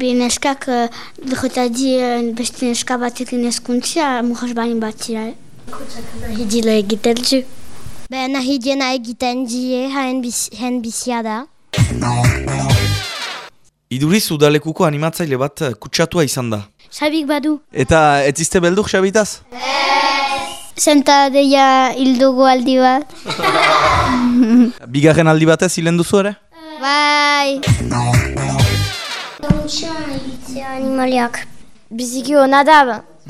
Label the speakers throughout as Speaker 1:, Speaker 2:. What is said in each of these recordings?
Speaker 1: neskak jota di beste neska batekin eskuntzia mujas bain bat zira. Hidila egiten zu.
Speaker 2: Be nahi diena egiten die haen biz, bizia da.
Speaker 3: Iduriz udalekuko animatzaile bat kutsatua izan da.
Speaker 2: Sabik badu.
Speaker 3: Eta ez izte beldur xabitaz?
Speaker 1: Zenta deia hildugu aldi bat.
Speaker 3: Bigarren aldi batez hilen duzu ere?
Speaker 2: Bai.
Speaker 1: Dontxa egitzea animaliak.
Speaker 2: Biziki hona da,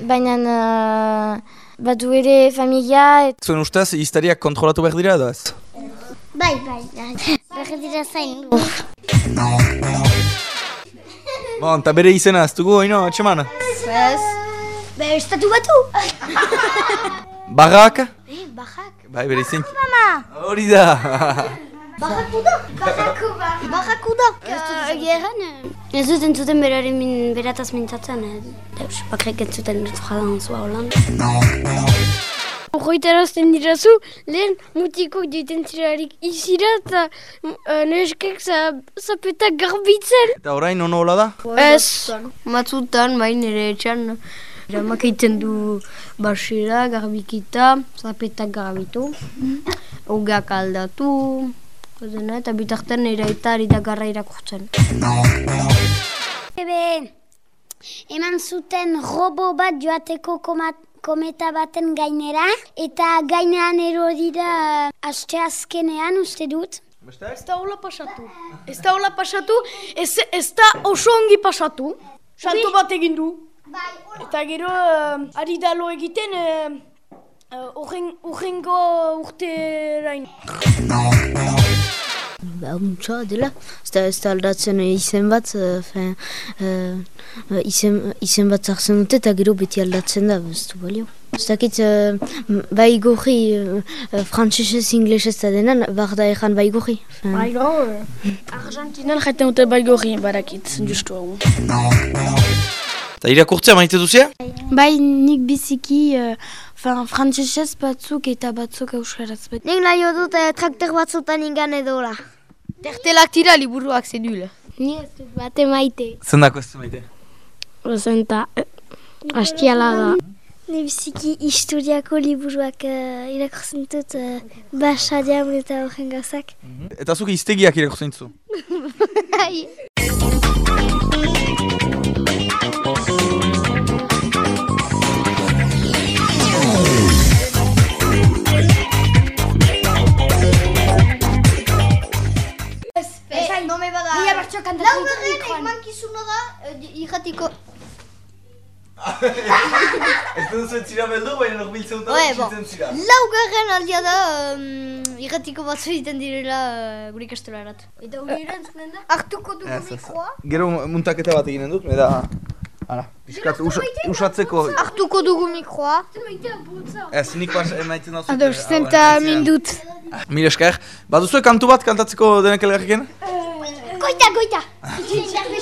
Speaker 2: baina uh, badu ere familia. Et...
Speaker 3: Zuen ustez, iztariak kontrolatu behar dira edo ez?
Speaker 1: Bai, bai, bai. Behar dira zain du.
Speaker 3: Bon, eta bere izena ez dugu, oino, etxeman?
Speaker 2: Ez.
Speaker 1: Be, estatu batu.
Speaker 3: Barrak?
Speaker 1: Eh, bajak.
Speaker 3: Bai, bere izen.
Speaker 1: Mama.
Speaker 3: Hori da.
Speaker 1: Bajakuda. Bajakuda. Bajakuda. Egeran. Ez dut entzuten berari min, berataz mintzatzen. Deus, bakrek entzuten dut jadan zua holan.
Speaker 4: Hoiterazten dirazu, lehen mutikok dieten zirarik izira eta uh, neskek zapetak garbitzen.
Speaker 3: Eta orain ono hola da?
Speaker 4: Ez, matzutan, bain ere etxan. Eramak egiten du basira, garbikita, zapetak garbitu, ugak aldatu, kozena, eta bitartan ere eta ari da garra irakurtzen.
Speaker 1: Ebe, eman zuten robo bat joateko komat, kometa baten gainera, eta gainean erori da uh, aste azkenean uste dut.
Speaker 4: Ez da hola pasatu. Ez da hola pasatu, ez, ez da oso ongi pasatu. Salto bat egin du. Eta gero, uh, ari da lo egiten, urrengo uh, uh, urterain.
Speaker 5: Ba, muntza, dela. Ez da, ez da aldatzen izen bat, uh, fin, uh, izen, izen bat zartzen dute eta gero beti aldatzen da, ez du balio. Ez dakit, uh, bai gorri, uh, frantzesez, inglesez da denan, bar da egan bai gorri.
Speaker 4: Bai gorri? Argentinan jaten dute bai gorri, barakit, justu hau.
Speaker 3: Eta irakurtzea maite duzia?
Speaker 4: Bai, nik biziki, uh, frantzesez batzuk eta batzuk euskaraz bet.
Speaker 2: Nik nahi dut uh, traktor batzutan ingan edola.
Speaker 4: Tertelak tira liburuak zenula.
Speaker 1: Ni ez dut bate maite.
Speaker 3: Zendako ez maite?
Speaker 4: Zenta, hastiala da.
Speaker 1: Ni biziki historiako liburuak uh, irakurtzen dut uh, eta horren gauzak.
Speaker 3: Eta zuk iztegiak irakurtzen zu?
Speaker 2: emankizuna da, irratiko...
Speaker 3: Ez dut zira beldu, baina nok biltzen dut
Speaker 2: zira. Laugarren aldia da, um, irratiko batzu egiten direla uh, gure ikastola erat. Eta hori erantzenen da? Artuko dugu mikroa?
Speaker 3: Gero muntaketa bat eginen dut, eta... Hala, pixkat usatzeko...
Speaker 2: Artuko dugu mikroa.
Speaker 3: Ez, nik pas emaiten dut.
Speaker 4: Ados, zenta mindut.
Speaker 3: Mil esker. Baduzue kantu bat kantatzeko denek elgarriken?
Speaker 1: Goita, goita!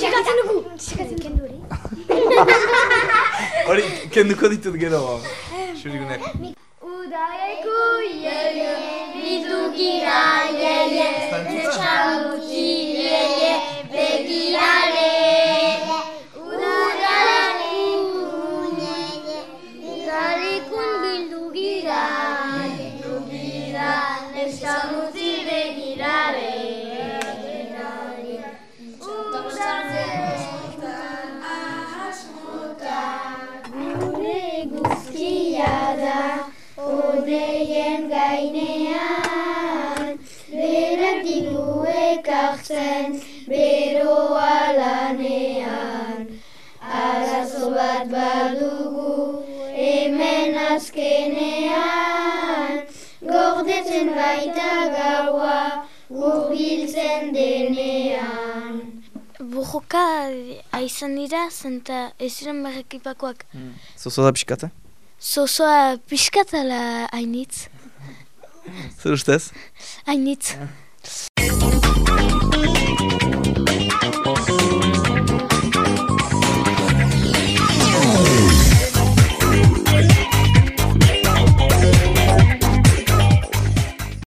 Speaker 1: Sekatzen dugu! Sekatzen kendu hori.
Speaker 3: Hori, kenduko ditut gero. Xurigunek.
Speaker 1: Udaiku ieye, bat badugu, hemen azkenean, gordetzen baita gaua, urbiltzen denean.
Speaker 4: Burroka aizan dira, zenta ez ziren berrekipakoak.
Speaker 3: Zozo da pixkata?
Speaker 4: Zozoa pixkatala hainitz.
Speaker 3: Zer ustez?
Speaker 4: Hainitz.